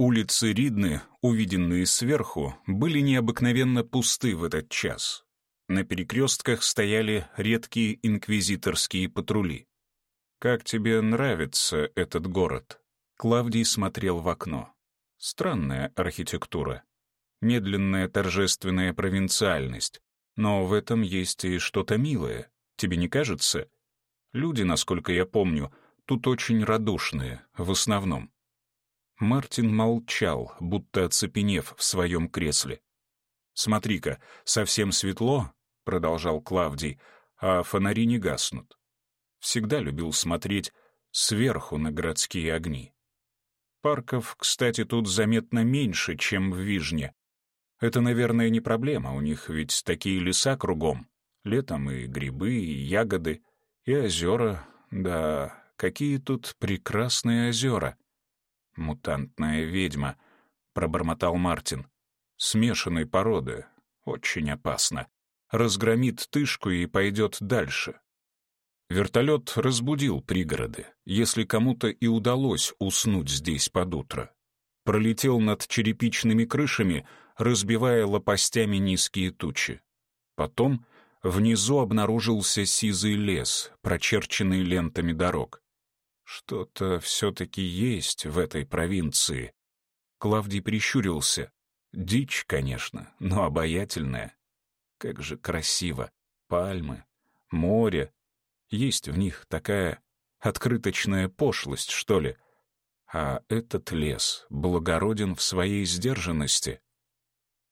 Улицы Ридны, увиденные сверху, были необыкновенно пусты в этот час. На перекрестках стояли редкие инквизиторские патрули. «Как тебе нравится этот город?» Клавдий смотрел в окно. Странная архитектура. Медленная торжественная провинциальность. Но в этом есть и что-то милое. Тебе не кажется? Люди, насколько я помню, тут очень радушные, в основном. Мартин молчал, будто оцепенев в своем кресле. «Смотри-ка, совсем светло», — продолжал Клавдий, — «а фонари не гаснут». Всегда любил смотреть сверху на городские огни. Парков, кстати, тут заметно меньше, чем в Вижне. Это, наверное, не проблема, у них ведь такие леса кругом. Летом и грибы, и ягоды, и озера. Да, какие тут прекрасные озера. «Мутантная ведьма», — пробормотал Мартин. «Смешанной породы. Очень опасно. Разгромит тышку и пойдет дальше». Вертолет разбудил пригороды, если кому-то и удалось уснуть здесь под утро. Пролетел над черепичными крышами, разбивая лопастями низкие тучи. Потом внизу обнаружился сизый лес, прочерченный лентами дорог. Что-то все-таки есть в этой провинции. Клавдий прищурился. Дичь, конечно, но обаятельная. Как же красиво. Пальмы, море. Есть в них такая открыточная пошлость, что ли. А этот лес благороден в своей сдержанности.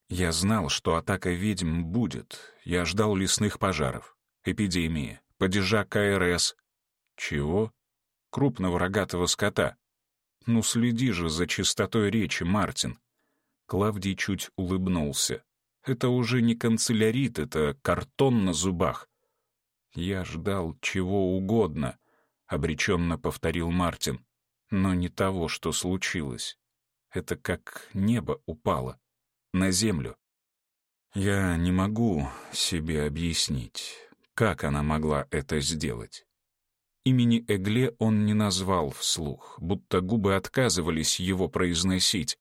Я знал, что атака ведьм будет. Я ждал лесных пожаров, эпидемии, падежа КРС. Чего? крупного рогатого скота. «Ну следи же за чистотой речи, Мартин!» Клавдий чуть улыбнулся. «Это уже не канцелярит, это картон на зубах». «Я ждал чего угодно», — обреченно повторил Мартин. «Но не того, что случилось. Это как небо упало. На землю». «Я не могу себе объяснить, как она могла это сделать». Имени Эгле он не назвал вслух, будто губы отказывались его произносить.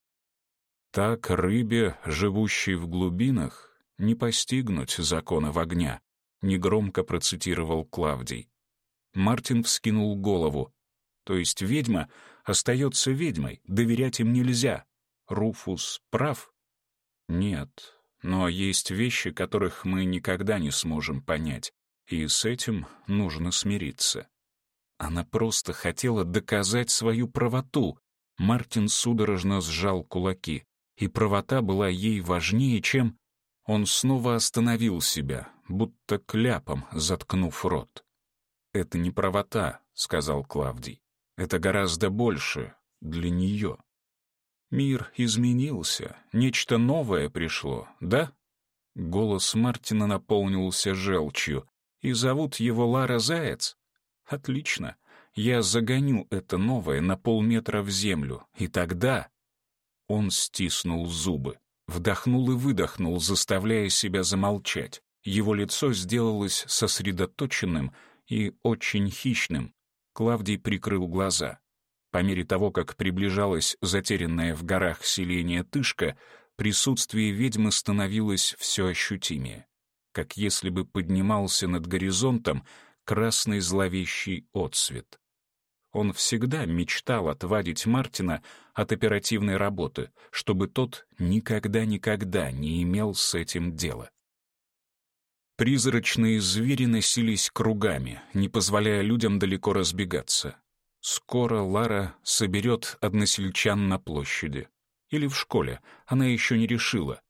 Так рыбе, живущей в глубинах, не постигнуть закона в огня, негромко процитировал Клавдий. Мартин вскинул голову. То есть ведьма остается ведьмой, доверять им нельзя. Руфус прав? Нет, но есть вещи, которых мы никогда не сможем понять, и с этим нужно смириться. Она просто хотела доказать свою правоту. Мартин судорожно сжал кулаки, и правота была ей важнее, чем... Он снова остановил себя, будто кляпом заткнув рот. «Это не правота», — сказал Клавдий. «Это гораздо больше для нее». «Мир изменился, нечто новое пришло, да?» Голос Мартина наполнился желчью. «И зовут его Лара Заяц?» Отлично. Я загоню это новое на полметра в землю, и тогда... Он стиснул зубы, вдохнул и выдохнул, заставляя себя замолчать. Его лицо сделалось сосредоточенным и очень хищным. Клавдий прикрыл глаза. По мере того, как приближалось затерянное в горах селение Тышка, присутствие ведьмы становилось все ощутимее. Как если бы поднимался над горизонтом красный зловещий отсвет. Он всегда мечтал отвадить Мартина от оперативной работы, чтобы тот никогда-никогда не имел с этим дела. Призрачные звери носились кругами, не позволяя людям далеко разбегаться. Скоро Лара соберет односельчан на площади. Или в школе, она еще не решила.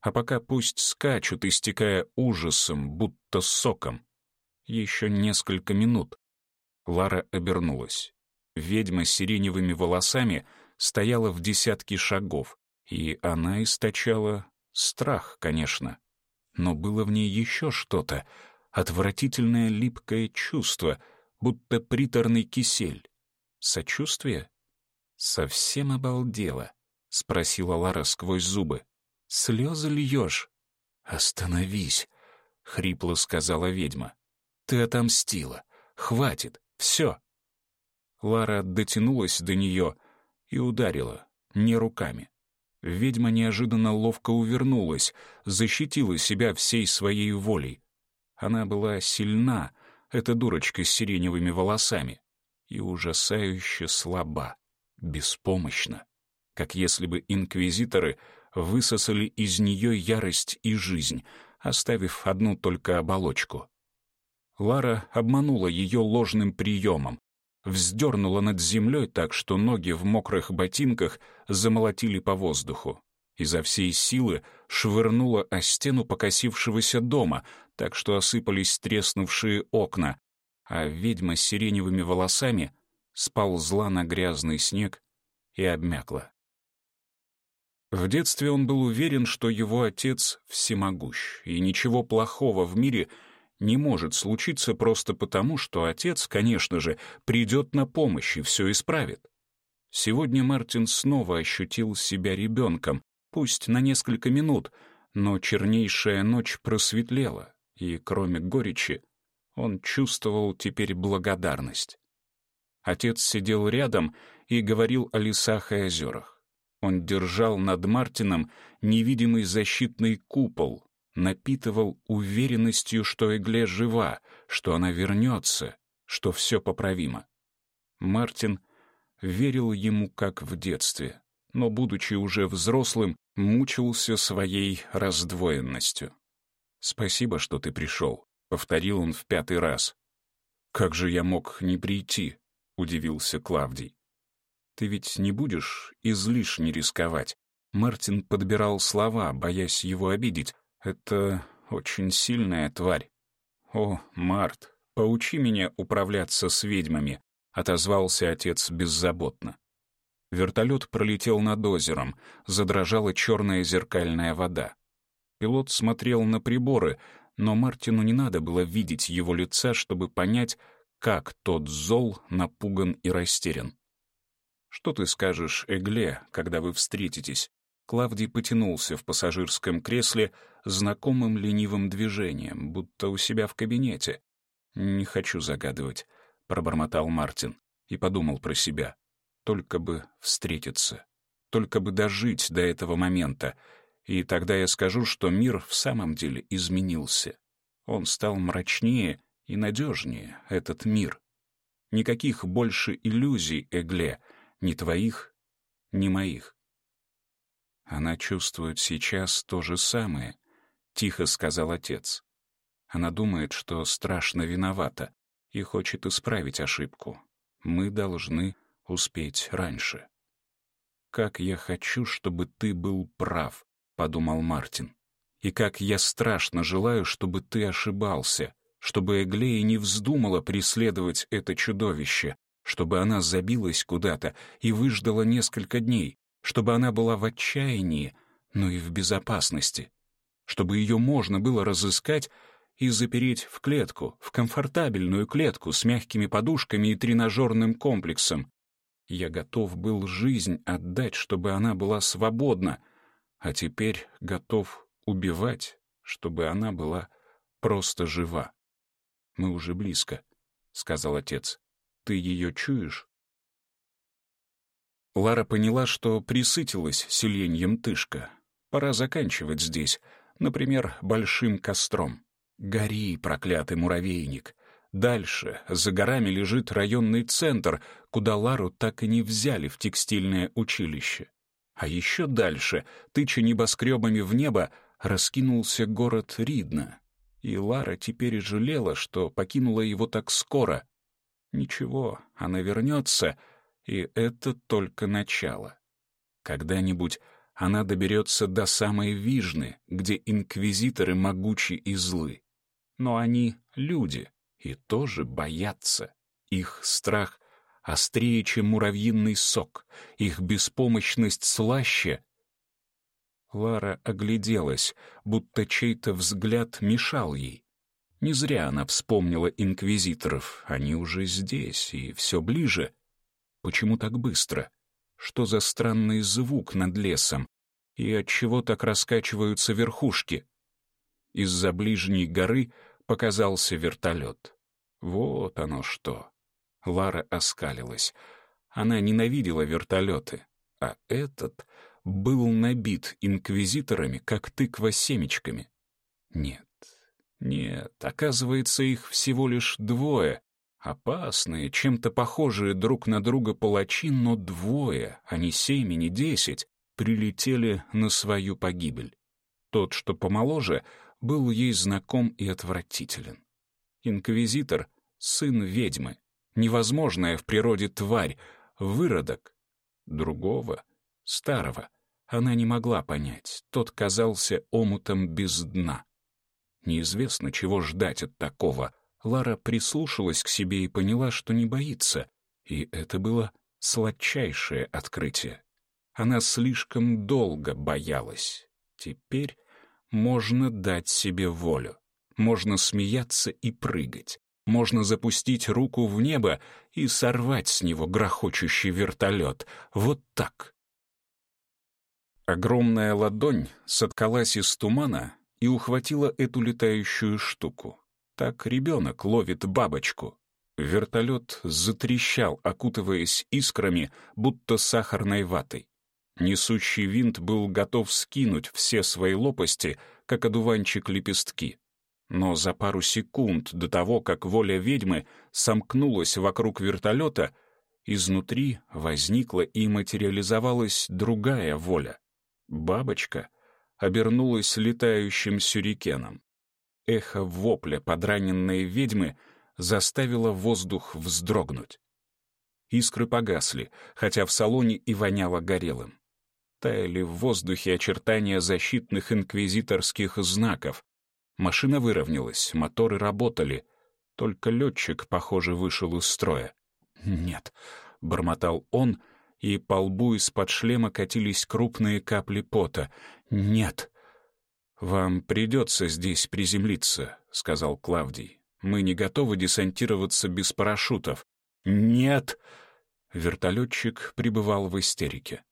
А пока пусть скачут, истекая ужасом, будто соком, еще несколько минут. Лара обернулась. Ведьма с сиреневыми волосами стояла в десятке шагов, и она источала страх, конечно. Но было в ней еще что-то, отвратительное липкое чувство, будто приторный кисель. Сочувствие? «Совсем обалдела», — спросила Лара сквозь зубы. «Слезы льешь?» «Остановись», — хрипло сказала ведьма. Ты отомстила. Хватит. Все. Лара дотянулась до нее и ударила, не руками. Ведьма неожиданно ловко увернулась, защитила себя всей своей волей. Она была сильна, эта дурочка с сиреневыми волосами, и ужасающе слаба, беспомощна, как если бы инквизиторы высосали из нее ярость и жизнь, оставив одну только оболочку. Лара обманула ее ложным приемом. Вздернула над землей так, что ноги в мокрых ботинках замолотили по воздуху. Изо всей силы швырнула о стену покосившегося дома, так что осыпались треснувшие окна, а ведьма с сиреневыми волосами сползла на грязный снег и обмякла. В детстве он был уверен, что его отец всемогущ, и ничего плохого в мире — не может случиться просто потому, что отец, конечно же, придет на помощь и все исправит. Сегодня Мартин снова ощутил себя ребенком, пусть на несколько минут, но чернейшая ночь просветлела, и, кроме горечи, он чувствовал теперь благодарность. Отец сидел рядом и говорил о лесах и озерах. Он держал над Мартином невидимый защитный купол, напитывал уверенностью, что Эгле жива, что она вернется, что все поправимо. Мартин верил ему как в детстве, но, будучи уже взрослым, мучился своей раздвоенностью. «Спасибо, что ты пришел», — повторил он в пятый раз. «Как же я мог не прийти?» — удивился Клавдий. «Ты ведь не будешь излишне рисковать?» Мартин подбирал слова, боясь его обидеть, это очень сильная тварь. О, Март, поучи меня управляться с ведьмами, отозвался отец беззаботно. Вертолет пролетел над озером, задрожала черная зеркальная вода. Пилот смотрел на приборы, но Мартину не надо было видеть его лица, чтобы понять, как тот зол, напуган и растерян. «Что ты скажешь Эгле, когда вы встретитесь?» Клавдий потянулся в пассажирском кресле, знакомым ленивым движением, будто у себя в кабинете. «Не хочу загадывать», — пробормотал Мартин и подумал про себя. «Только бы встретиться, только бы дожить до этого момента, и тогда я скажу, что мир в самом деле изменился. Он стал мрачнее и надежнее, этот мир. Никаких больше иллюзий, Эгле, ни твоих, ни моих». Она чувствует сейчас то же самое, — тихо сказал отец. «Она думает, что страшно виновата и хочет исправить ошибку. Мы должны успеть раньше». «Как я хочу, чтобы ты был прав», — подумал Мартин. «И как я страшно желаю, чтобы ты ошибался, чтобы Эглея не вздумала преследовать это чудовище, чтобы она забилась куда-то и выждала несколько дней, чтобы она была в отчаянии, но и в безопасности, чтобы ее можно было разыскать и запереть в клетку, в комфортабельную клетку с мягкими подушками и тренажерным комплексом. Я готов был жизнь отдать, чтобы она была свободна, а теперь готов убивать, чтобы она была просто жива. «Мы уже близко», — сказал отец. «Ты ее чуешь?» Лара поняла, что присытилась селеньем тышка. Пора заканчивать здесь — например, большим костром. Гори, проклятый муравейник. Дальше, за горами, лежит районный центр, куда Лару так и не взяли в текстильное училище. А еще дальше, тыча небоскребами в небо, раскинулся город Ридна. И Лара теперь жалела, что покинула его так скоро. Ничего, она вернется, и это только начало. Когда-нибудь она доберется до самой Вижны, где инквизиторы могучи и злы. Но они — люди и тоже боятся. Их страх острее, чем муравьиный сок, их беспомощность слаще. Лара огляделась, будто чей-то взгляд мешал ей. Не зря она вспомнила инквизиторов, они уже здесь и все ближе. Почему так быстро? Что за странный звук над лесом? И от чего так раскачиваются верхушки? Из-за ближней горы показался вертолет. Вот оно что. Лара оскалилась. Она ненавидела вертолеты, а этот был набит инквизиторами, как тыква семечками. Нет, нет, оказывается, их всего лишь двое, Опасные, чем-то похожие друг на друга палачи, но двое, а не семь и не десять, прилетели на свою погибель. Тот, что помоложе, был ей знаком и отвратителен. Инквизитор — сын ведьмы, невозможная в природе тварь, выродок. Другого, старого, она не могла понять, тот казался омутом без дна. Неизвестно, чего ждать от такого — Лара прислушалась к себе и поняла, что не боится, и это было сладчайшее открытие. Она слишком долго боялась. Теперь можно дать себе волю. Можно смеяться и прыгать. Можно запустить руку в небо и сорвать с него грохочущий вертолет. Вот так. Огромная ладонь соткалась из тумана и ухватила эту летающую штуку. Так ребенок ловит бабочку. Вертолет затрещал, окутываясь искрами, будто сахарной ватой. Несущий винт был готов скинуть все свои лопасти, как одуванчик лепестки. Но за пару секунд до того, как воля ведьмы сомкнулась вокруг вертолета, изнутри возникла и материализовалась другая воля. Бабочка обернулась летающим сюрикеном эхо вопля подраненной ведьмы заставило воздух вздрогнуть. Искры погасли, хотя в салоне и воняло горелым. Таяли в воздухе очертания защитных инквизиторских знаков. Машина выровнялась, моторы работали. Только летчик, похоже, вышел из строя. «Нет», — бормотал он, и по лбу из-под шлема катились крупные капли пота. «Нет». «Вам придется здесь приземлиться», — сказал Клавдий. «Мы не готовы десантироваться без парашютов». «Нет!» Вертолетчик пребывал в истерике.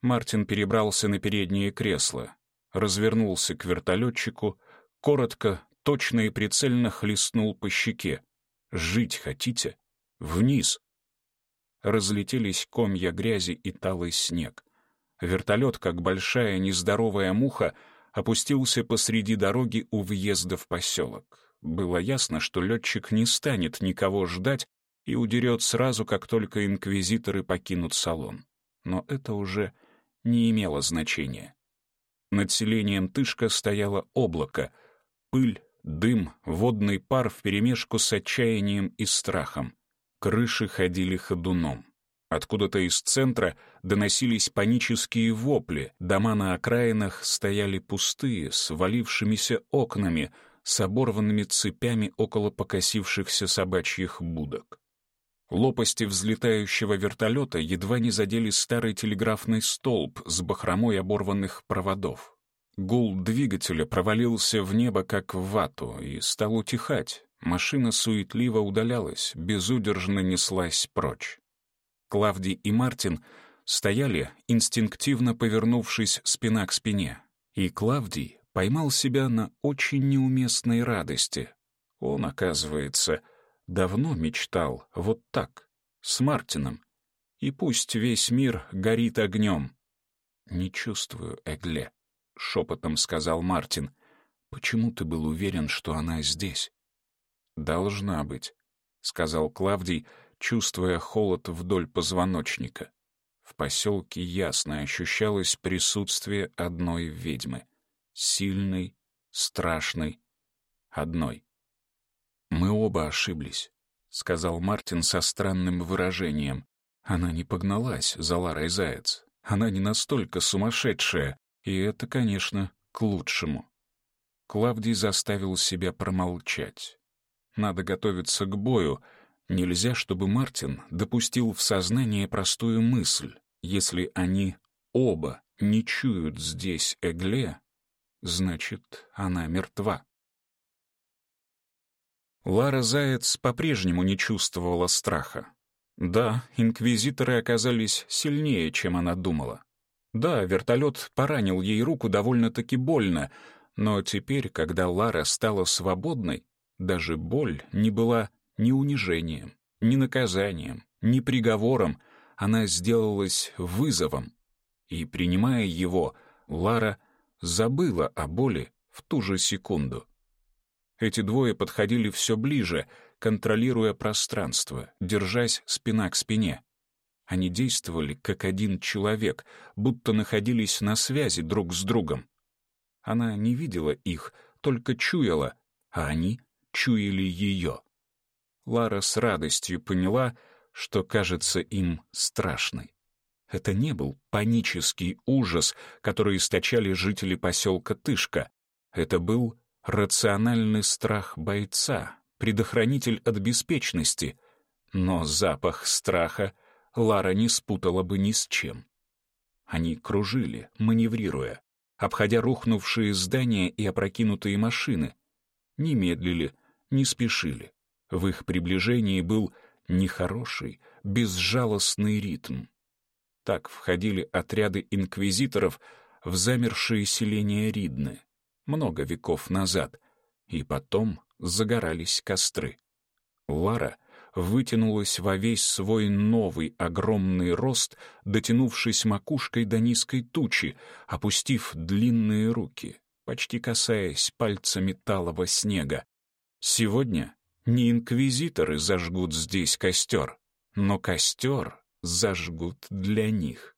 Мартин перебрался на переднее кресло, развернулся к вертолетчику, коротко, точно и прицельно хлестнул по щеке. «Жить хотите? Вниз!» Разлетелись комья грязи и талый снег. Вертолет, как большая нездоровая муха, — опустился посреди дороги у въезда в поселок. Было ясно, что летчик не станет никого ждать и удерет сразу, как только инквизиторы покинут салон. Но это уже не имело значения. Над селением Тышка стояло облако, пыль, дым, водный пар вперемешку с отчаянием и страхом. Крыши ходили ходуном. Откуда-то из центра доносились панические вопли, дома на окраинах стояли пустые, с валившимися окнами, с оборванными цепями около покосившихся собачьих будок. Лопасти взлетающего вертолета едва не задели старый телеграфный столб с бахромой оборванных проводов. Гул двигателя провалился в небо, как в вату, и стал утихать. Машина суетливо удалялась, безудержно неслась прочь. Клавди и Мартин стояли, инстинктивно повернувшись спина к спине. И Клавдий поймал себя на очень неуместной радости. Он, оказывается, давно мечтал вот так, с Мартином. И пусть весь мир горит огнем. «Не чувствую Эгле», — шепотом сказал Мартин. «Почему ты был уверен, что она здесь?» «Должна быть», — сказал Клавдий, — чувствуя холод вдоль позвоночника. В поселке ясно ощущалось присутствие одной ведьмы. Сильной, страшной, одной. «Мы оба ошиблись», — сказал Мартин со странным выражением. «Она не погналась за Ларой Заяц. Она не настолько сумасшедшая, и это, конечно, к лучшему». Клавдий заставил себя промолчать. Надо готовиться к бою, Нельзя, чтобы Мартин допустил в сознание простую мысль. Если они оба не чуют здесь Эгле, значит, она мертва. Лара Заяц по-прежнему не чувствовала страха. Да, инквизиторы оказались сильнее, чем она думала. Да, вертолет поранил ей руку довольно-таки больно, но теперь, когда Лара стала свободной, даже боль не была ни унижением, ни наказанием, ни приговором, она сделалась вызовом. И, принимая его, Лара забыла о боли в ту же секунду. Эти двое подходили все ближе, контролируя пространство, держась спина к спине. Они действовали как один человек, будто находились на связи друг с другом. Она не видела их, только чуяла, а они чуяли ее. Лара с радостью поняла, что кажется им страшной. Это не был панический ужас, который источали жители поселка Тышка. Это был рациональный страх бойца, предохранитель от беспечности. Но запах страха Лара не спутала бы ни с чем. Они кружили, маневрируя, обходя рухнувшие здания и опрокинутые машины. Не медлили, не спешили. В их приближении был нехороший, безжалостный ритм. Так входили отряды инквизиторов в замершие селения Ридны много веков назад, и потом загорались костры. Лара вытянулась во весь свой новый огромный рост, дотянувшись макушкой до низкой тучи, опустив длинные руки, почти касаясь пальцами талого снега. Сегодня не инквизиторы зажгут здесь костер, но костер зажгут для них.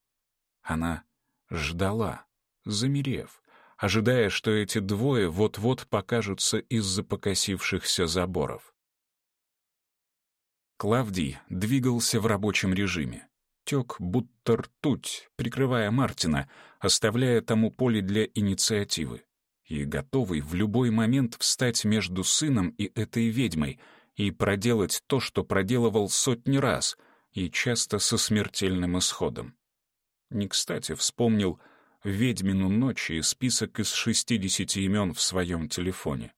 Она ждала, замерев, ожидая, что эти двое вот-вот покажутся из-за покосившихся заборов. Клавдий двигался в рабочем режиме. Тек будто ртуть, прикрывая Мартина, оставляя тому поле для инициативы и готовый в любой момент встать между сыном и этой ведьмой и проделать то, что проделывал сотни раз, и часто со смертельным исходом. Не кстати вспомнил «Ведьмину ночь» и список из 60 имен в своем телефоне.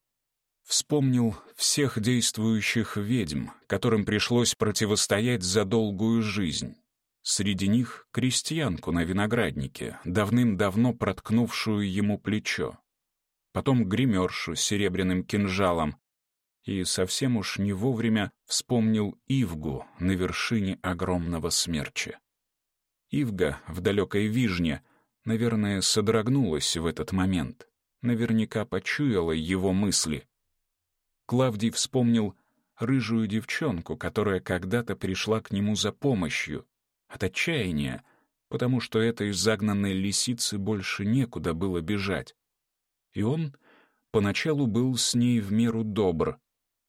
Вспомнил всех действующих ведьм, которым пришлось противостоять за долгую жизнь. Среди них крестьянку на винограднике, давным-давно проткнувшую ему плечо, потом гримершу с серебряным кинжалом. И совсем уж не вовремя вспомнил Ивгу на вершине огромного смерча. Ивга в далекой вижне, наверное, содрогнулась в этот момент. Наверняка почуяла его мысли. Клавдий вспомнил рыжую девчонку, которая когда-то пришла к нему за помощью. От отчаяния, потому что этой загнанной лисице больше некуда было бежать и он поначалу был с ней в меру добр,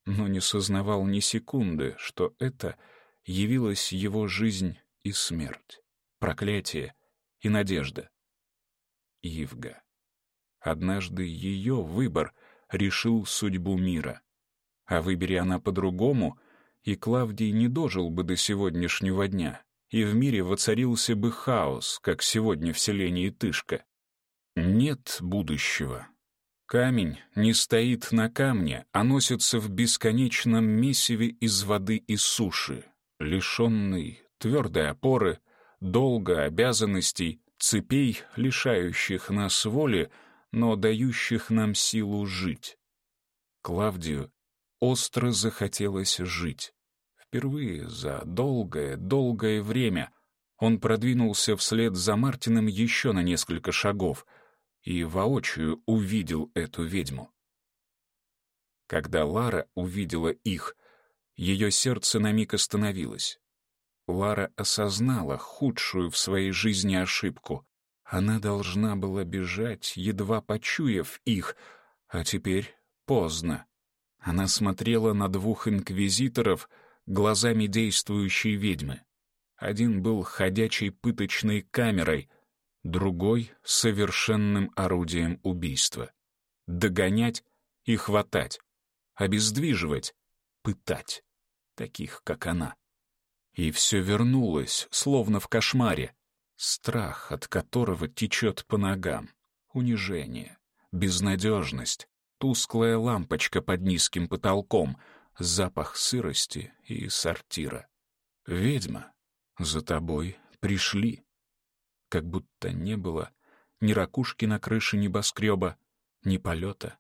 но не сознавал ни секунды, что это явилась его жизнь и смерть, проклятие и надежда. Ивга. Однажды ее выбор решил судьбу мира. А выбери она по-другому, и Клавдий не дожил бы до сегодняшнего дня, и в мире воцарился бы хаос, как сегодня в селении Тышка. Нет будущего Камень не стоит на камне, а носится в бесконечном месиве из воды и суши, лишенный твердой опоры, долга обязанностей, цепей, лишающих нас воли, но дающих нам силу жить. Клавдию остро захотелось жить. Впервые за долгое-долгое время он продвинулся вслед за Мартином еще на несколько шагов — и воочию увидел эту ведьму. Когда Лара увидела их, ее сердце на миг остановилось. Лара осознала худшую в своей жизни ошибку. Она должна была бежать, едва почуяв их, а теперь поздно. Она смотрела на двух инквизиторов глазами действующей ведьмы. Один был ходячей пыточной камерой — другой — совершенным орудием убийства. Догонять и хватать, обездвиживать, пытать, таких, как она. И все вернулось, словно в кошмаре. Страх, от которого течет по ногам, унижение, безнадежность, тусклая лампочка под низким потолком, запах сырости и сортира. «Ведьма, за тобой пришли» как будто не было ни ракушки на крыше небоскреба, ни полета,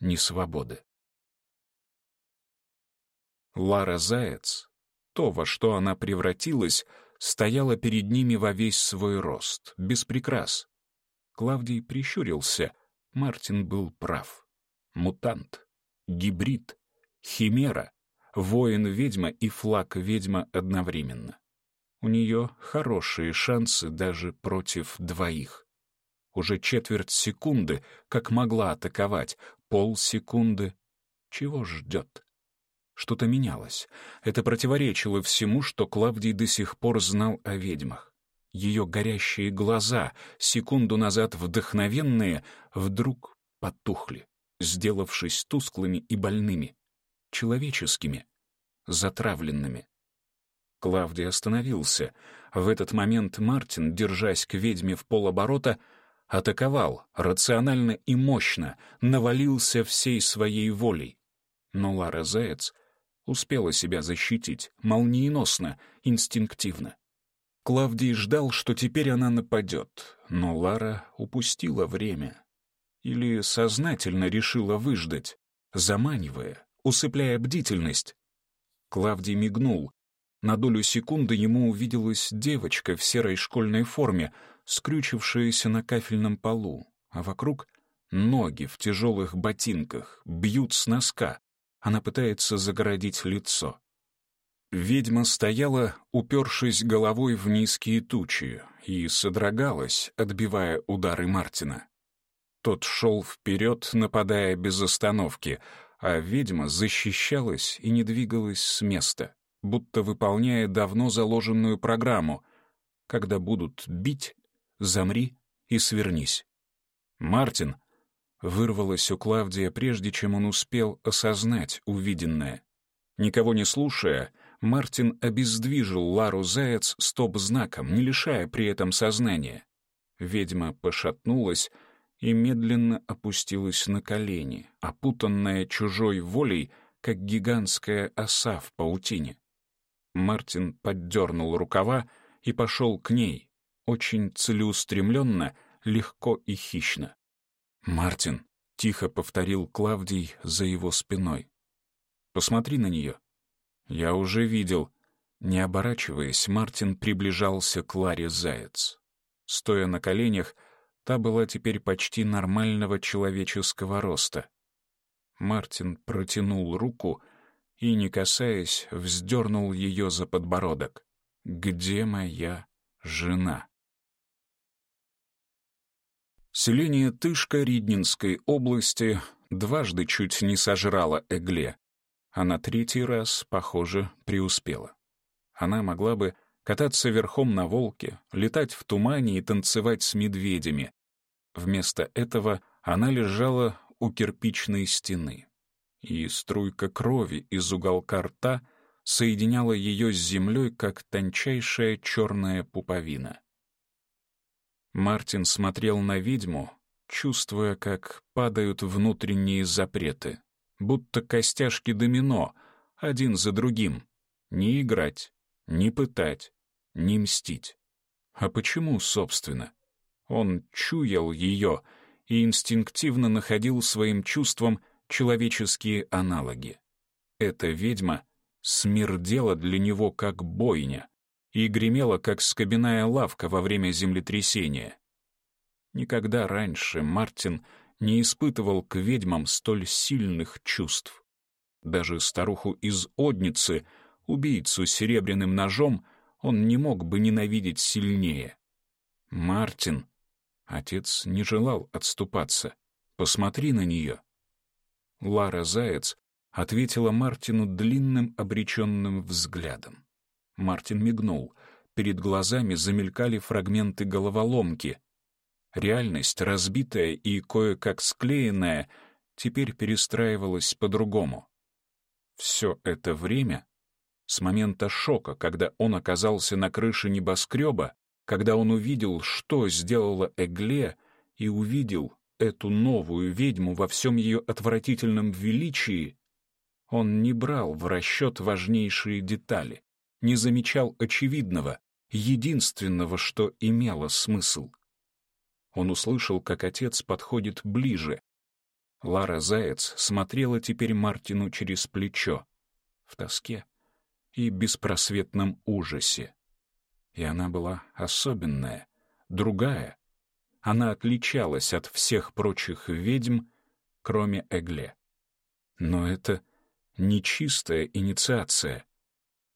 ни свободы. Лара Заяц, то, во что она превратилась, стояла перед ними во весь свой рост, без прикрас. Клавдий прищурился, Мартин был прав. Мутант, гибрид, химера, воин-ведьма и флаг-ведьма одновременно у нее хорошие шансы даже против двоих. Уже четверть секунды, как могла атаковать, полсекунды. Чего ждет? Что-то менялось. Это противоречило всему, что Клавдий до сих пор знал о ведьмах. Ее горящие глаза, секунду назад вдохновенные, вдруг потухли, сделавшись тусклыми и больными, человеческими, затравленными. Клавдий остановился. В этот момент Мартин, держась к ведьме в полоборота, атаковал, рационально и мощно, навалился всей своей волей. Но Лара Заяц успела себя защитить, молниеносно, инстинктивно. Клавдий ждал, что теперь она нападет, но Лара упустила время. Или сознательно решила выждать, заманивая, усыпляя бдительность. Клавдий мигнул, на долю секунды ему увиделась девочка в серой школьной форме, скрючившаяся на кафельном полу, а вокруг — ноги в тяжелых ботинках, бьют с носка. Она пытается загородить лицо. Ведьма стояла, упершись головой в низкие тучи, и содрогалась, отбивая удары Мартина. Тот шел вперед, нападая без остановки, а ведьма защищалась и не двигалась с места будто выполняя давно заложенную программу. Когда будут бить, замри и свернись. «Мартин!» — вырвалась у Клавдия, прежде чем он успел осознать увиденное. Никого не слушая, Мартин обездвижил Лару Заяц стоп-знаком, не лишая при этом сознания. Ведьма пошатнулась и медленно опустилась на колени, опутанная чужой волей, как гигантская оса в паутине. Мартин поддернул рукава и пошел к ней, очень целеустремленно, легко и хищно. «Мартин», — тихо повторил Клавдий за его спиной. «Посмотри на нее». «Я уже видел». Не оборачиваясь, Мартин приближался к Ларе Заяц. Стоя на коленях, та была теперь почти нормального человеческого роста. Мартин протянул руку и, не касаясь, вздернул ее за подбородок. «Где моя жена?» Селение Тышка Риднинской области дважды чуть не сожрало Эгле, а на третий раз, похоже, преуспела. Она могла бы кататься верхом на волке, летать в тумане и танцевать с медведями. Вместо этого она лежала у кирпичной стены, и струйка крови из уголка рта соединяла ее с землей, как тончайшая черная пуповина. Мартин смотрел на ведьму, чувствуя, как падают внутренние запреты, будто костяшки домино, один за другим. Не играть, не пытать, не мстить. А почему, собственно? Он чуял ее и инстинктивно находил своим чувством человеческие аналоги. Эта ведьма смердела для него как бойня и гремела как скобяная лавка во время землетрясения. Никогда раньше Мартин не испытывал к ведьмам столь сильных чувств. Даже старуху из Одницы, убийцу серебряным ножом, он не мог бы ненавидеть сильнее. Мартин, отец не желал отступаться. Посмотри на нее. Лара Заяц ответила Мартину длинным обреченным взглядом. Мартин мигнул. Перед глазами замелькали фрагменты головоломки. Реальность, разбитая и кое-как склеенная, теперь перестраивалась по-другому. Все это время, с момента шока, когда он оказался на крыше небоскреба, когда он увидел, что сделала Эгле, и увидел, эту новую ведьму во всем ее отвратительном величии, он не брал в расчет важнейшие детали, не замечал очевидного, единственного, что имело смысл. Он услышал, как отец подходит ближе. Лара Заяц смотрела теперь Мартину через плечо, в тоске и беспросветном ужасе. И она была особенная, другая, она отличалась от всех прочих ведьм, кроме Эгле. Но это нечистая инициация.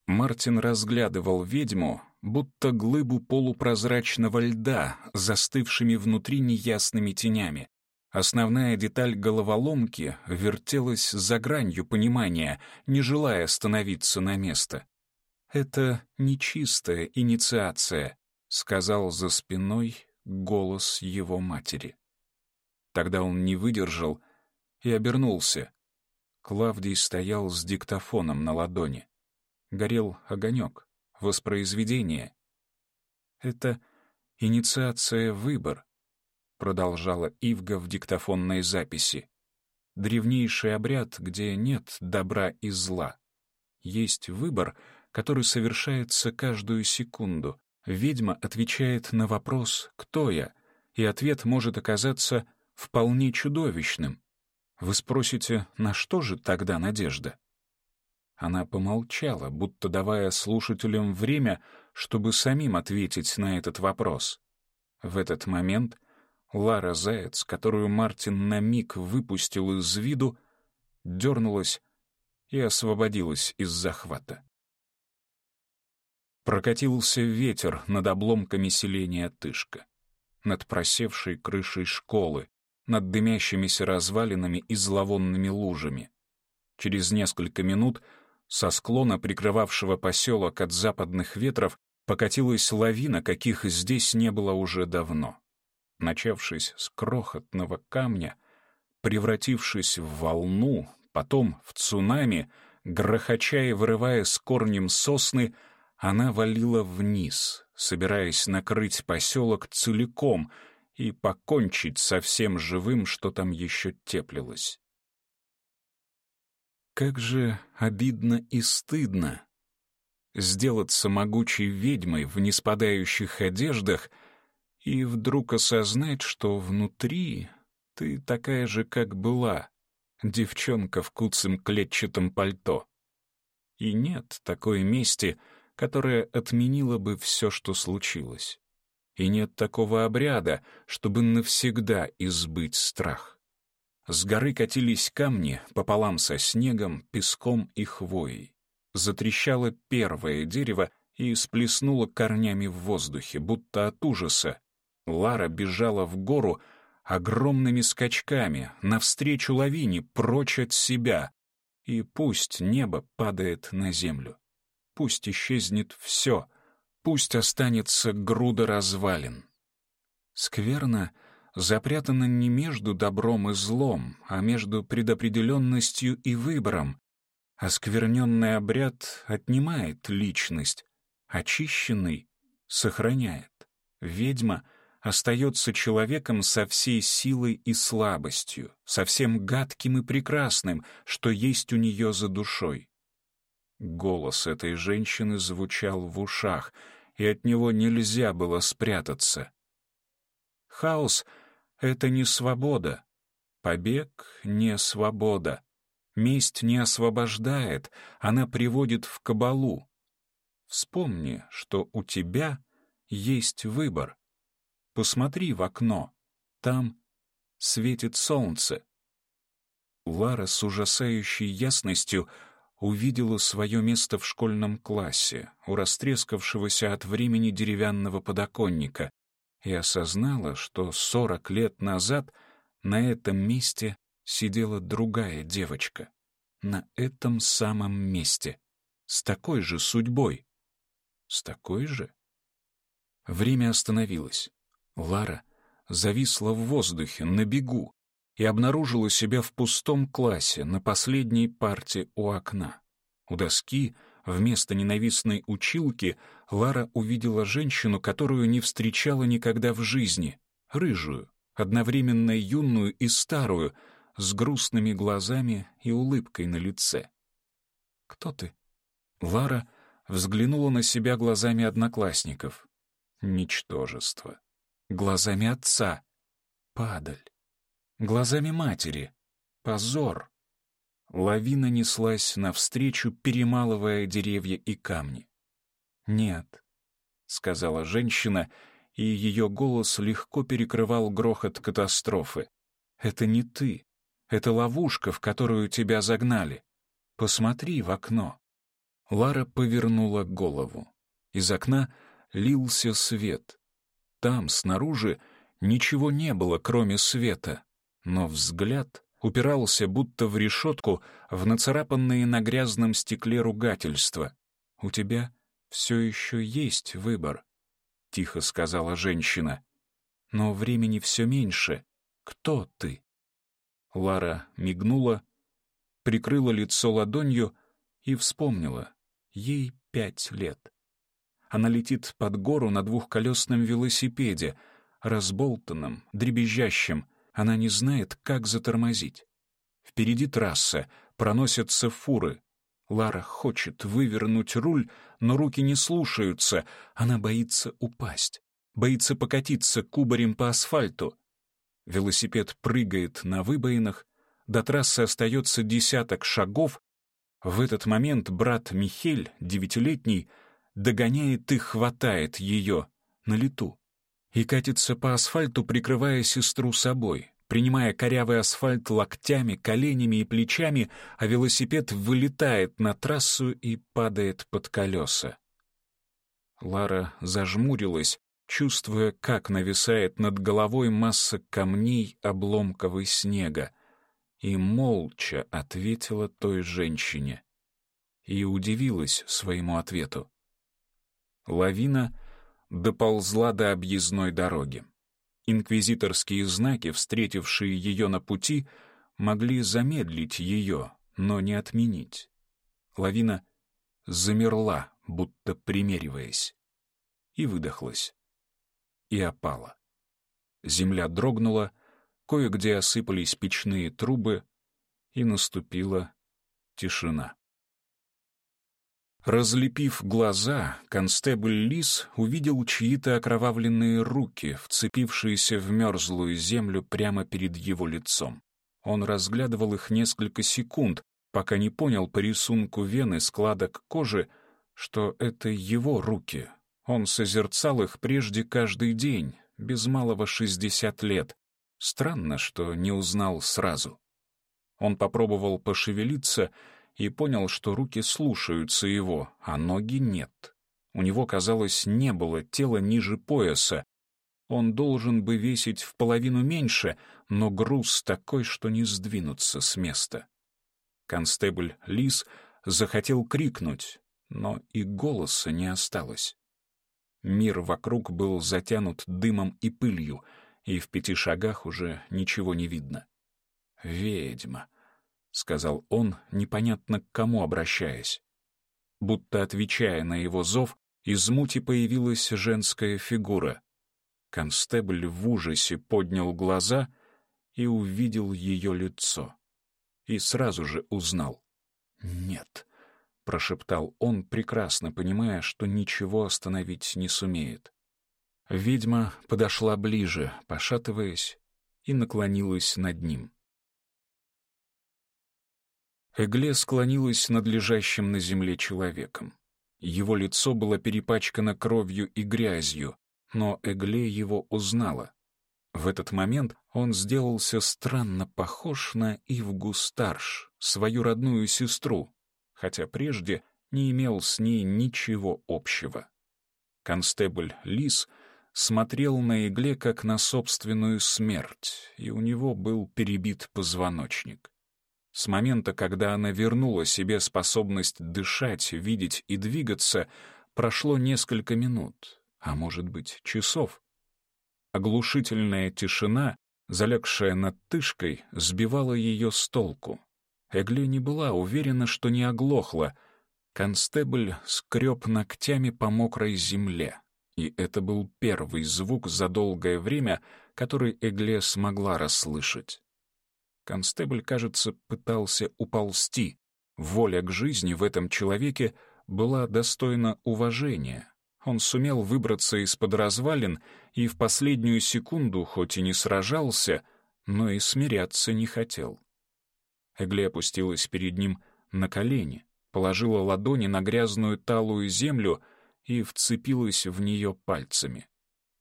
Мартин разглядывал ведьму, будто глыбу полупрозрачного льда, застывшими внутри неясными тенями. Основная деталь головоломки вертелась за гранью понимания, не желая становиться на место. «Это нечистая инициация», — сказал за спиной голос его матери. Тогда он не выдержал и обернулся. Клавдий стоял с диктофоном на ладони. Горел огонек, воспроизведение. «Это инициация выбор», — продолжала Ивга в диктофонной записи. «Древнейший обряд, где нет добра и зла. Есть выбор, который совершается каждую секунду, ведьма отвечает на вопрос «Кто я?», и ответ может оказаться вполне чудовищным. Вы спросите, на что же тогда надежда? Она помолчала, будто давая слушателям время, чтобы самим ответить на этот вопрос. В этот момент Лара Заяц, которую Мартин на миг выпустил из виду, дернулась и освободилась из захвата. Прокатился ветер над обломками селения Тышка, над просевшей крышей школы, над дымящимися развалинами и зловонными лужами. Через несколько минут со склона, прикрывавшего поселок от западных ветров, покатилась лавина, каких здесь не было уже давно. Начавшись с крохотного камня, превратившись в волну, потом в цунами, грохоча и вырывая с корнем сосны — она валила вниз, собираясь накрыть поселок целиком и покончить со всем живым, что там еще теплилось. Как же обидно и стыдно сделаться могучей ведьмой в неспадающих одеждах и вдруг осознать, что внутри ты такая же, как была, девчонка в куцем клетчатом пальто. И нет такой мести — которая отменила бы все, что случилось. И нет такого обряда, чтобы навсегда избыть страх. С горы катились камни пополам со снегом, песком и хвоей. Затрещало первое дерево и сплеснуло корнями в воздухе, будто от ужаса. Лара бежала в гору огромными скачками, навстречу лавине, прочь от себя. И пусть небо падает на землю. Пусть исчезнет все, пусть останется груда развалин. Скверно запрятана не между добром и злом, а между предопределенностью и выбором. Оскверненный обряд отнимает личность, очищенный сохраняет. Ведьма остается человеком со всей силой и слабостью, со всем гадким и прекрасным, что есть у нее за душой. Голос этой женщины звучал в ушах, и от него нельзя было спрятаться. Хаос — это не свобода. Побег — не свобода. Месть не освобождает, она приводит в кабалу. Вспомни, что у тебя есть выбор. Посмотри в окно. Там светит солнце. Лара с ужасающей ясностью — увидела свое место в школьном классе, у растрескавшегося от времени деревянного подоконника, и осознала, что 40 лет назад на этом месте сидела другая девочка. На этом самом месте. С такой же судьбой. С такой же? Время остановилось. Лара зависла в воздухе, на бегу, и обнаружила себя в пустом классе на последней парте у окна. У доски вместо ненавистной училки Лара увидела женщину, которую не встречала никогда в жизни, рыжую, одновременно юную и старую, с грустными глазами и улыбкой на лице. «Кто ты?» Лара взглянула на себя глазами одноклассников. «Ничтожество». Глазами отца. «Падаль» глазами матери. Позор! Лавина неслась навстречу, перемалывая деревья и камни. «Нет», — сказала женщина, и ее голос легко перекрывал грохот катастрофы. «Это не ты. Это ловушка, в которую тебя загнали. Посмотри в окно». Лара повернула голову. Из окна лился свет. Там, снаружи, ничего не было, кроме света но взгляд упирался будто в решетку в нацарапанные на грязном стекле ругательства. «У тебя все еще есть выбор», — тихо сказала женщина. «Но времени все меньше. Кто ты?» Лара мигнула, прикрыла лицо ладонью и вспомнила. Ей пять лет. Она летит под гору на двухколесном велосипеде, разболтанном, дребезжащем — она не знает, как затормозить. Впереди трасса, проносятся фуры. Лара хочет вывернуть руль, но руки не слушаются. Она боится упасть, боится покатиться кубарем по асфальту. Велосипед прыгает на выбоинах. До трассы остается десяток шагов. В этот момент брат Михель, девятилетний, догоняет и хватает ее на лету и катится по асфальту, прикрывая сестру собой, принимая корявый асфальт локтями, коленями и плечами, а велосипед вылетает на трассу и падает под колеса. Лара зажмурилась, чувствуя, как нависает над головой масса камней, обломков и снега, и молча ответила той женщине. И удивилась своему ответу. Лавина доползла до объездной дороги. Инквизиторские знаки, встретившие ее на пути, могли замедлить ее, но не отменить. Лавина замерла, будто примериваясь, и выдохлась, и опала. Земля дрогнула, кое-где осыпались печные трубы, и наступила тишина. Разлепив глаза, констебль Лис увидел чьи-то окровавленные руки, вцепившиеся в мерзлую землю прямо перед его лицом. Он разглядывал их несколько секунд, пока не понял по рисунку вены складок кожи, что это его руки. Он созерцал их прежде каждый день, без малого 60 лет. Странно, что не узнал сразу. Он попробовал пошевелиться — и понял, что руки слушаются его, а ноги нет. У него, казалось, не было тела ниже пояса. Он должен бы весить в половину меньше, но груз такой, что не сдвинуться с места. Констебль Лис захотел крикнуть, но и голоса не осталось. Мир вокруг был затянут дымом и пылью, и в пяти шагах уже ничего не видно. «Ведьма», — сказал он, непонятно к кому обращаясь. Будто отвечая на его зов, из мути появилась женская фигура. Констебль в ужасе поднял глаза и увидел ее лицо. И сразу же узнал. «Нет», — прошептал он, прекрасно понимая, что ничего остановить не сумеет. Ведьма подошла ближе, пошатываясь, и наклонилась над ним. Эгле склонилась над лежащим на земле человеком. Его лицо было перепачкано кровью и грязью, но Эгле его узнала. В этот момент он сделался странно похож на Ивгу Старш, свою родную сестру, хотя прежде не имел с ней ничего общего. Констебль Лис смотрел на Эгле как на собственную смерть, и у него был перебит позвоночник. С момента, когда она вернула себе способность дышать, видеть и двигаться, прошло несколько минут, а может быть, часов. Оглушительная тишина, залегшая над тышкой, сбивала ее с толку. Эгле не была уверена, что не оглохла. Констебль скреб ногтями по мокрой земле. И это был первый звук за долгое время, который Эгле смогла расслышать. Констебль, кажется, пытался уползти. Воля к жизни в этом человеке была достойна уважения. Он сумел выбраться из-под развалин и в последнюю секунду, хоть и не сражался, но и смиряться не хотел. Эгле опустилась перед ним на колени, положила ладони на грязную талую землю и вцепилась в нее пальцами.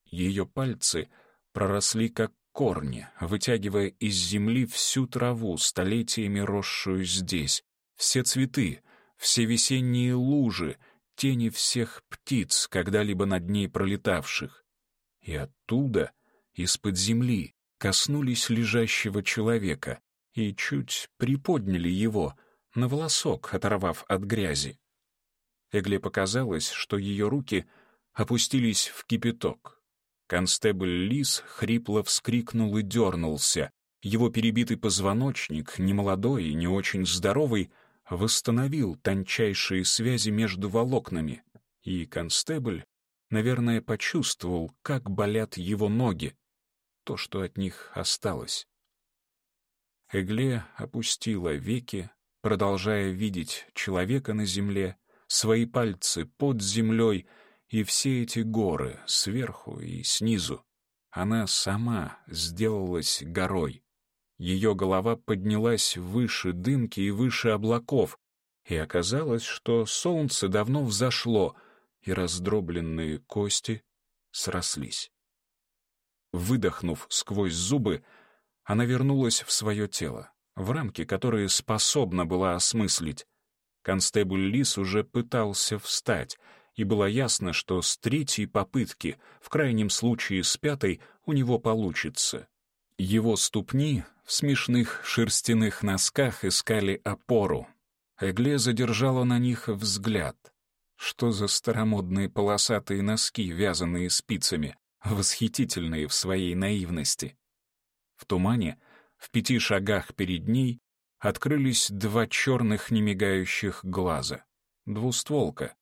Ее пальцы — проросли как корни, вытягивая из земли всю траву, столетиями росшую здесь, все цветы, все весенние лужи, тени всех птиц, когда-либо над ней пролетавших. И оттуда, из-под земли, коснулись лежащего человека и чуть приподняли его, на волосок оторвав от грязи. Эгле показалось, что ее руки опустились в кипяток. Констебль Лис хрипло вскрикнул и дернулся. Его перебитый позвоночник, немолодой и не очень здоровый, восстановил тончайшие связи между волокнами, и констебль, наверное, почувствовал, как болят его ноги, то, что от них осталось. Эгле опустила веки, продолжая видеть человека на земле, свои пальцы под землей — и все эти горы, сверху и снизу, она сама сделалась горой. Ее голова поднялась выше дымки и выше облаков, и оказалось, что солнце давно взошло, и раздробленные кости срослись. Выдохнув сквозь зубы, она вернулась в свое тело, в рамки, которые способна была осмыслить. Констебль Лис уже пытался встать — и было ясно, что с третьей попытки, в крайнем случае с пятой, у него получится. Его ступни в смешных шерстяных носках искали опору. Эгле задержала на них взгляд. Что за старомодные полосатые носки, вязанные спицами, восхитительные в своей наивности. В тумане, в пяти шагах перед ней, открылись два черных немигающих глаза. Двустволка,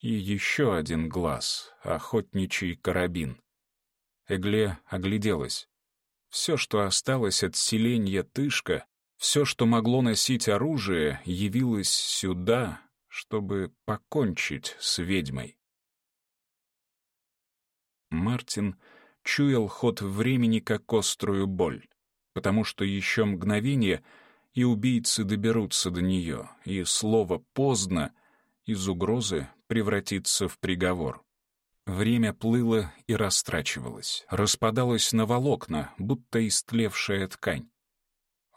и еще один глаз, охотничий карабин. Эгле огляделась. Все, что осталось от селения Тышка, все, что могло носить оружие, явилось сюда, чтобы покончить с ведьмой. Мартин чуял ход времени как острую боль, потому что еще мгновение, и убийцы доберутся до нее, и слово «поздно» из угрозы превратиться в приговор. Время плыло и растрачивалось, распадалось на волокна, будто истлевшая ткань.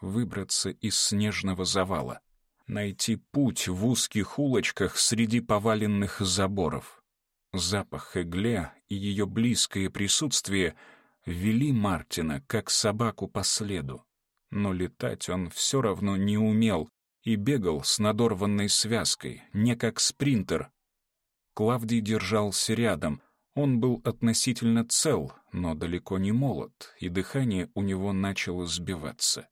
Выбраться из снежного завала, найти путь в узких улочках среди поваленных заборов. Запах игле и ее близкое присутствие вели Мартина, как собаку по следу. Но летать он все равно не умел и бегал с надорванной связкой, не как спринтер, Клавдий держался рядом. Он был относительно цел, но далеко не молод, и дыхание у него начало сбиваться.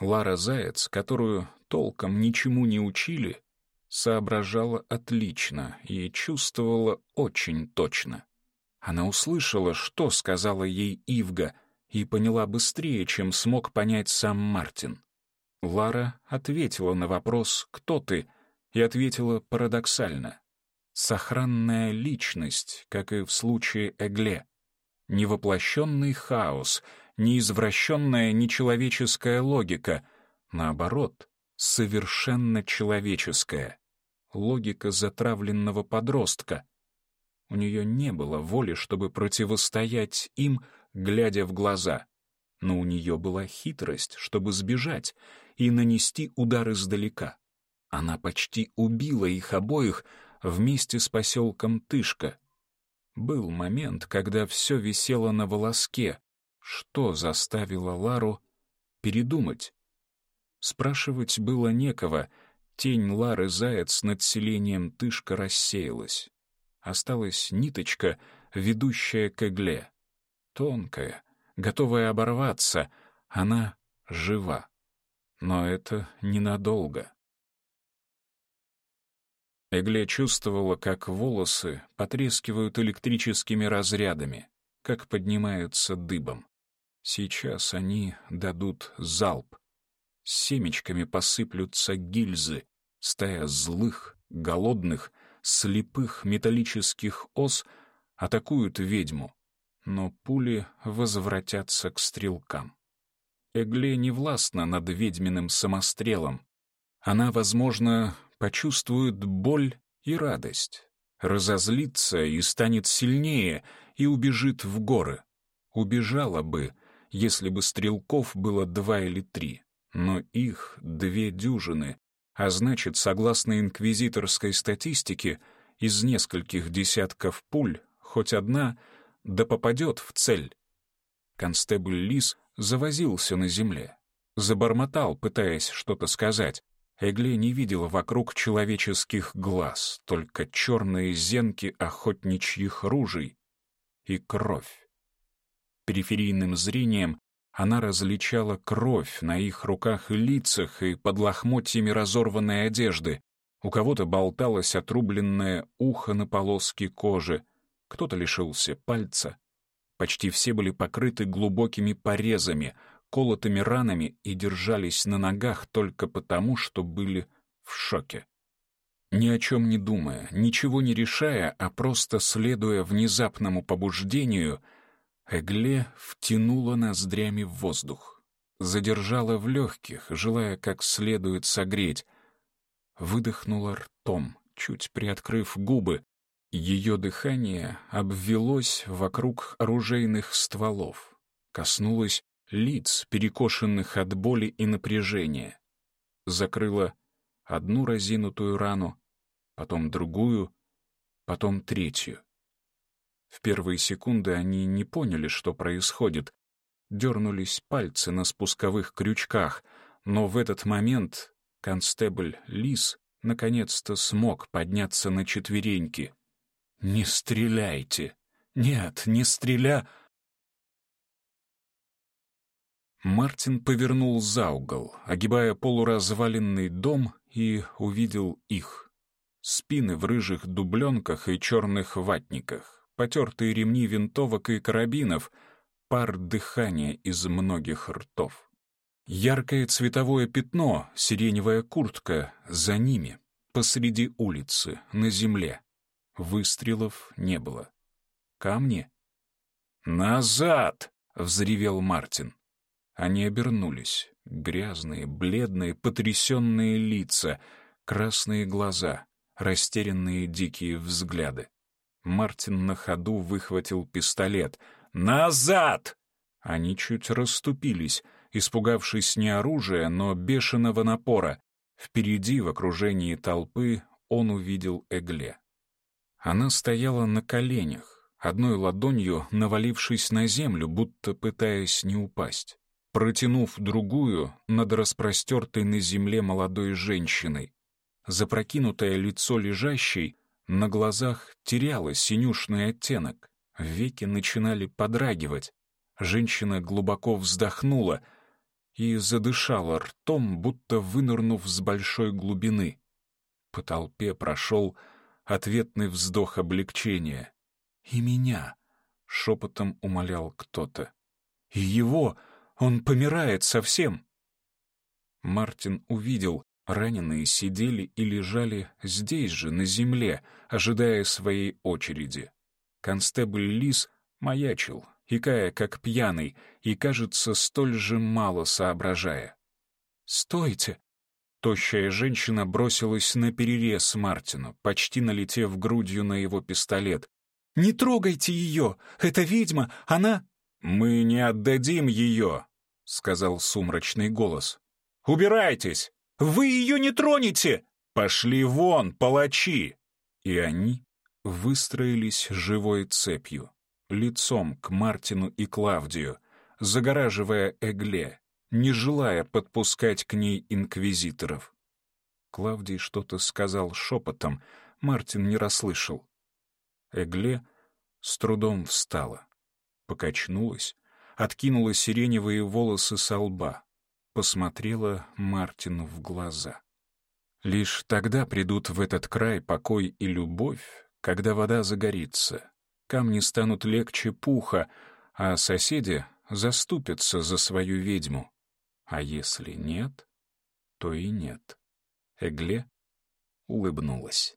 Лара Заяц, которую толком ничему не учили, соображала отлично и чувствовала очень точно. Она услышала, что сказала ей Ивга, и поняла быстрее, чем смог понять сам Мартин. Лара ответила на вопрос «Кто ты?» и ответила парадоксально сохранная личность, как и в случае Эгле, невоплощенный хаос, неизвращенная нечеловеческая логика, наоборот, совершенно человеческая, логика затравленного подростка. У нее не было воли, чтобы противостоять им, глядя в глаза, но у нее была хитрость, чтобы сбежать и нанести удар издалека. Она почти убила их обоих, вместе с поселком Тышка. Был момент, когда все висело на волоске, что заставило Лару передумать. Спрашивать было некого, тень Лары Заяц над селением Тышка рассеялась. Осталась ниточка, ведущая к игле. Тонкая, готовая оборваться, она жива. Но это ненадолго. Эгле чувствовала, как волосы потрескивают электрическими разрядами, как поднимаются дыбом. Сейчас они дадут залп. С семечками посыплются гильзы, стая злых, голодных, слепых металлических ос атакуют ведьму, но пули возвратятся к стрелкам. Эгле не властна над ведьминым самострелом. Она, возможно, почувствует боль и радость, разозлится и станет сильнее, и убежит в горы. Убежала бы, если бы стрелков было два или три, но их две дюжины, а значит, согласно инквизиторской статистике, из нескольких десятков пуль хоть одна да попадет в цель. Констебль Лис завозился на земле, забормотал, пытаясь что-то сказать, Эгле не видела вокруг человеческих глаз, только черные зенки охотничьих ружей и кровь. Периферийным зрением она различала кровь на их руках и лицах и под лохмотьями разорванной одежды. У кого-то болталось отрубленное ухо на полоске кожи, кто-то лишился пальца. Почти все были покрыты глубокими порезами — колотыми ранами и держались на ногах только потому, что были в шоке. Ни о чем не думая, ничего не решая, а просто следуя внезапному побуждению, Эгле втянула ноздрями в воздух, задержала в легких, желая как следует согреть, выдохнула ртом, чуть приоткрыв губы. Ее дыхание обвелось вокруг оружейных стволов, коснулось лиц, перекошенных от боли и напряжения. Закрыла одну разинутую рану, потом другую, потом третью. В первые секунды они не поняли, что происходит. Дернулись пальцы на спусковых крючках, но в этот момент констебль Лис наконец-то смог подняться на четвереньки. «Не стреляйте! Нет, не стреля!» Мартин повернул за угол, огибая полуразваленный дом, и увидел их. Спины в рыжих дубленках и черных ватниках, потертые ремни винтовок и карабинов, пар дыхания из многих ртов. Яркое цветовое пятно, сиреневая куртка, за ними, посреди улицы, на земле. Выстрелов не было. Камни? «Назад!» — взревел Мартин. Они обернулись. Грязные, бледные, потрясенные лица, красные глаза, растерянные дикие взгляды. Мартин на ходу выхватил пистолет. «Назад!» Они чуть расступились, испугавшись не оружия, но бешеного напора. Впереди, в окружении толпы, он увидел Эгле. Она стояла на коленях, одной ладонью навалившись на землю, будто пытаясь не упасть протянув другую над распростертой на земле молодой женщиной. Запрокинутое лицо лежащей на глазах теряло синюшный оттенок, веки начинали подрагивать. Женщина глубоко вздохнула и задышала ртом, будто вынырнув с большой глубины. По толпе прошел ответный вздох облегчения. «И меня!» — шепотом умолял кто-то. «И его!» Он помирает совсем!» Мартин увидел, раненые сидели и лежали здесь же, на земле, ожидая своей очереди. Констебль Лис маячил, икая как пьяный, и, кажется, столь же мало соображая. «Стойте!» Тощая женщина бросилась на перерез Мартину, почти налетев грудью на его пистолет. «Не трогайте ее! Это ведьма! Она...» «Мы не отдадим ее!» — сказал сумрачный голос. «Убирайтесь! Вы ее не тронете! Пошли вон, палачи!» И они выстроились живой цепью, лицом к Мартину и Клавдию, загораживая Эгле, не желая подпускать к ней инквизиторов. Клавдий что-то сказал шепотом, Мартин не расслышал. Эгле с трудом встала, покачнулась, откинула сиреневые волосы со лба, посмотрела Мартину в глаза. Лишь тогда придут в этот край покой и любовь, когда вода загорится, камни станут легче пуха, а соседи заступятся за свою ведьму. А если нет, то и нет. Эгле улыбнулась.